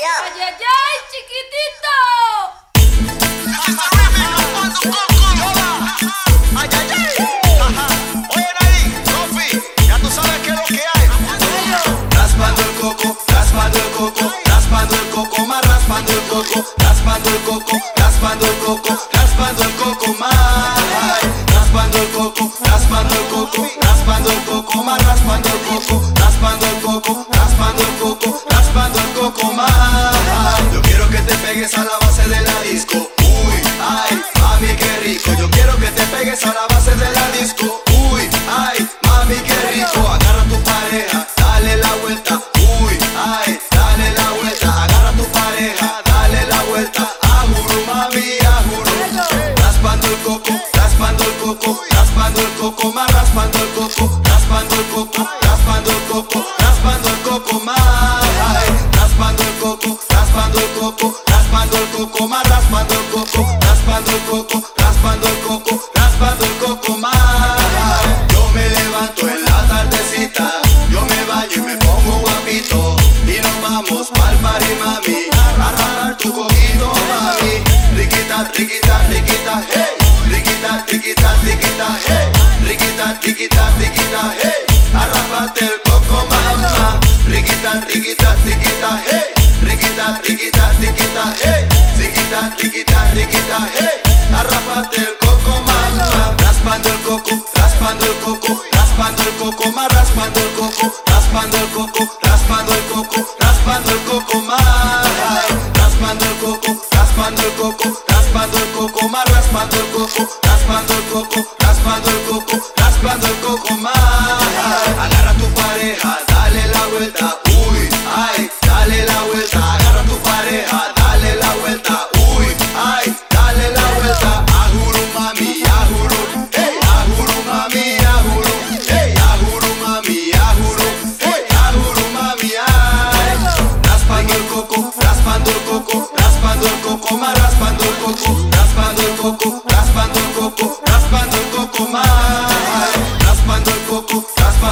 Allá. ¡Ay, ay, ay, chiquitito! Ay, ay, ay. Ajá. Oye, Nadine, Sofi, ya tú sabes qué es lo que hay. Raspando el coco, raspando el coco, raspando el coco, más raspando el coco, raspando el coco, raspando el coco, raspando el coco, raspando el coco, raspando el coco, raspando el coco más. Yo quiero que te pegues a la base de la disco. Uy, ay, mami, qué rico. Yo quiero que te pegues a la base de la disco. Uy, ay, mami, qué rico. Agarra tu pareja, dale la vuelta. Uy, ay, dale la vuelta. Agarra tu pareja, dale la vuelta. Ajuru, mami, ajuru. Raspando el coco, raspando el coco, raspando el coco, más raspando el coco, raspando el coco, raspando el coco, raspando el coco, raspando el coco más. Yo me levanto en la tardecita, yo me baño y me pongo guapito y nos vamos pa'l party, mami, a rajar tu cogido, mami. Riquita, riquita, riquita, hey, riquita, riquita, riquita, hey, riquita, riquita, riquita, hey, arrápate el coco, mamá. Riquita, riquita, riquita, hey, riquita, riquita, riquita, hey, riquita, riquita, riquita, hey, arrápate el coco, mamá. Raspando el coco, raspando el coco, raspando el coco, raspando el coco, raspando el coco, raspando el coco, raspando coco. Raspando el coco, raspando el coco, raspando el coco, más raspando el coco, raspando el coco, raspando el coco, raspando el coco, más.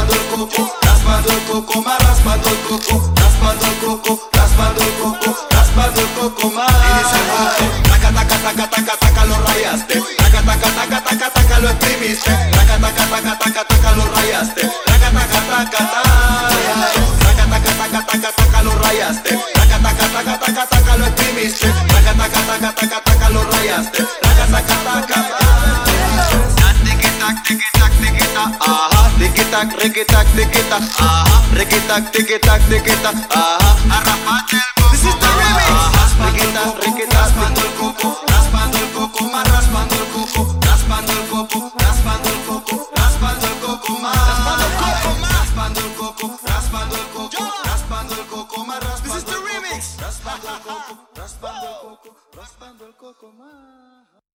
Raspando el coco, raspando el coco, más raspando el coco, raspando el coco, raspando el coco, raspando el coco, más. Y dice el taca, taca, taca, taca, taca, lo rayaste. Taca, taca, taca, taca, taca, lo exprimiste. Taca, taca, taca, taca, taca, lo rayaste. Taca, taca, taca. Taca, taca, taca, taca, taca, lo rayaste. Taca, taca, taca, taca, taca, lo exprimiste. Taca, taca, taca, taca, taca, lo rayaste. Taca, taca, taca, tiki-tac, ajá, riqui-tac, tiki-tac, tiki-tac, ajá, arrapate el coco, This is the remix. Riqui-tac, riqui-tac, raspando el coco, raspando el coco, más raspando el coco, raspando el coco, raspando el coco, raspando el coco, más, raspando el coco, más, raspando el coco, raspando el coco, raspando el coco, más, raspando el coco, raspando el coco, raspando el coco, raspando el coco, más.